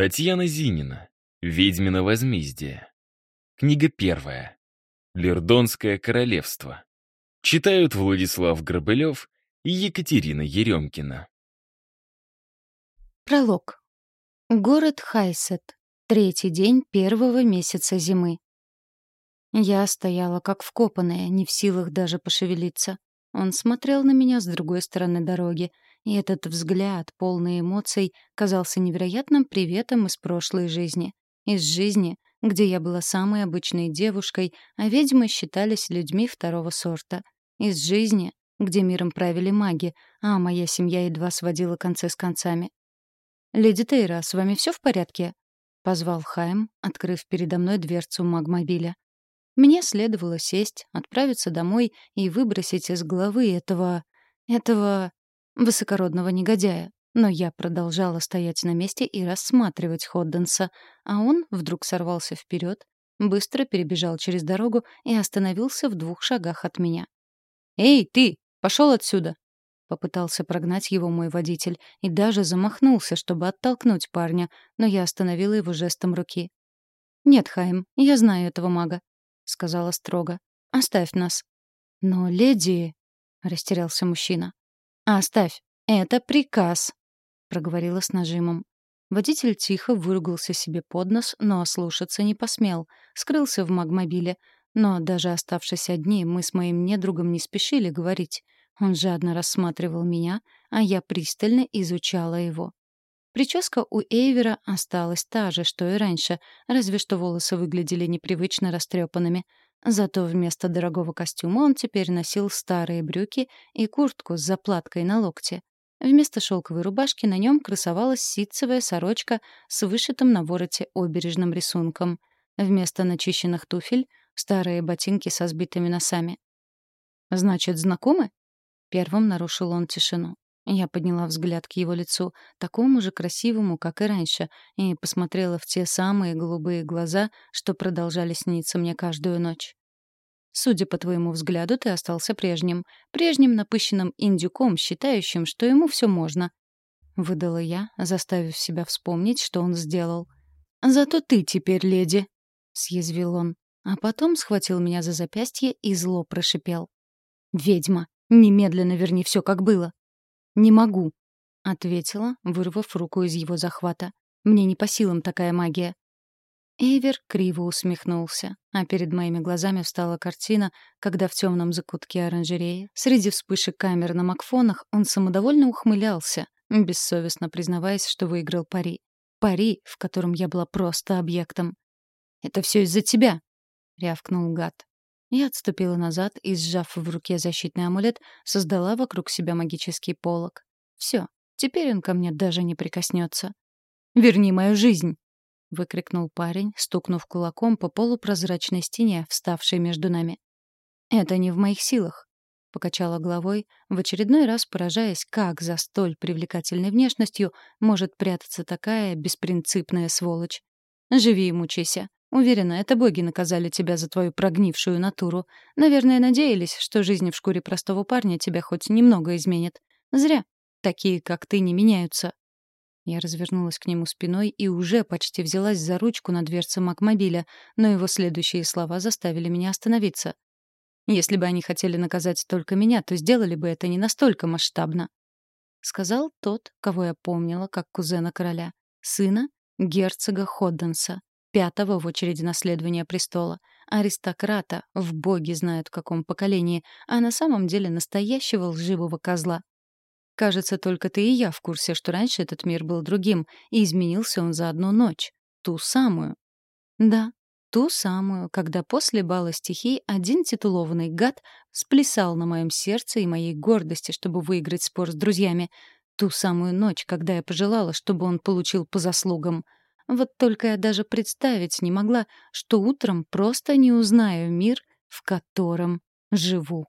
Татьяна Зинина. «Ведьмино возмездие». Книга первая. Лердонское королевство. Читают Владислав Гробылев и Екатерина Еремкина. Пролог. Город Хайсет. Третий день первого месяца зимы. Я стояла как вкопанная, не в силах даже пошевелиться. Он смотрел на меня с другой стороны дороги, и этот взгляд, полный эмоций, казался невероятным приветом из прошлой жизни. Из жизни, где я была самой обычной девушкой, а ведьмы считались людьми второго сорта. Из жизни, где миром правили маги, а моя семья едва сводила концы с концами. «Леди Тейра, с вами все в порядке?» — позвал Хайм, открыв передо мной дверцу магмобиля. Мне следовало сесть, отправиться домой и выбросить из головы этого... этого... высокородного негодяя. Но я продолжала стоять на месте и рассматривать Ходденса, а он вдруг сорвался вперед, быстро перебежал через дорогу и остановился в двух шагах от меня. «Эй, ты! Пошел отсюда!» Попытался прогнать его мой водитель и даже замахнулся, чтобы оттолкнуть парня, но я остановила его жестом руки. «Нет, Хайм, я знаю этого мага», — сказала строго. «Оставь нас». «Но, леди...» — растерялся мужчина. «Оставь. Это приказ», — проговорила с нажимом. Водитель тихо выругался себе под нос, но ослушаться не посмел. Скрылся в магмобиле. Но даже оставшись одни, мы с моим недругом не спешили говорить. Он жадно рассматривал меня, а я пристально изучала его. Прическа у Эйвера осталась та же, что и раньше, разве что волосы выглядели непривычно растрепанными. Зато вместо дорогого костюма он теперь носил старые брюки и куртку с заплаткой на локте. Вместо шелковой рубашки на нем красовалась ситцевая сорочка с вышитым на вороте обережным рисунком. Вместо начищенных туфель — старые ботинки со сбитыми носами. «Значит, знакомы?» Первым нарушил он тишину. Я подняла взгляд к его лицу, такому же красивому, как и раньше, и посмотрела в те самые голубые глаза, что продолжали сниться мне каждую ночь. Судя по твоему взгляду, ты остался прежним. Прежним напыщенным индюком, считающим, что ему все можно. Выдала я, заставив себя вспомнить, что он сделал. «Зато ты теперь леди», — съязвил он. А потом схватил меня за запястье и зло прошипел. «Ведьма, немедленно верни все, как было». «Не могу», — ответила, вырвав руку из его захвата. «Мне не по силам такая магия. Эйвер криво усмехнулся, а перед моими глазами встала картина, когда в темном закутке оранжереи, среди вспышек камер на макфонах, он самодовольно ухмылялся, бессовестно признаваясь, что выиграл пари. Пари, в котором я была просто объектом. «Это все из-за тебя!» — рявкнул гад. Я отступила назад и, сжав в руке защитный амулет, создала вокруг себя магический полог. Все, теперь он ко мне даже не прикоснется. «Верни мою жизнь!» — выкрикнул парень, стукнув кулаком по полупрозрачной стене, вставшей между нами. «Это не в моих силах», — покачала головой, в очередной раз поражаясь, как за столь привлекательной внешностью может прятаться такая беспринципная сволочь. «Живи и мучайся. Уверена, это боги наказали тебя за твою прогнившую натуру. Наверное, надеялись, что жизнь в шкуре простого парня тебя хоть немного изменит. Зря. Такие, как ты, не меняются. Я развернулась к нему спиной и уже почти взялась за ручку на дверце Макмобиля, но его следующие слова заставили меня остановиться. Если бы они хотели наказать только меня, то сделали бы это не настолько масштабно. Сказал тот, кого я помнила как кузена короля, сына герцога Ходденса, пятого в очереди наследования престола, аристократа, в боги знают каком поколении, а на самом деле настоящего лживого козла. Кажется, только ты и я в курсе, что раньше этот мир был другим, и изменился он за одну ночь. Ту самую. Да, ту самую, когда после бала стихий один титулованный гад сплясал на моем сердце и моей гордости, чтобы выиграть спор с друзьями. Ту самую ночь, когда я пожелала, чтобы он получил по заслугам. Вот только я даже представить не могла, что утром просто не узнаю мир, в котором живу.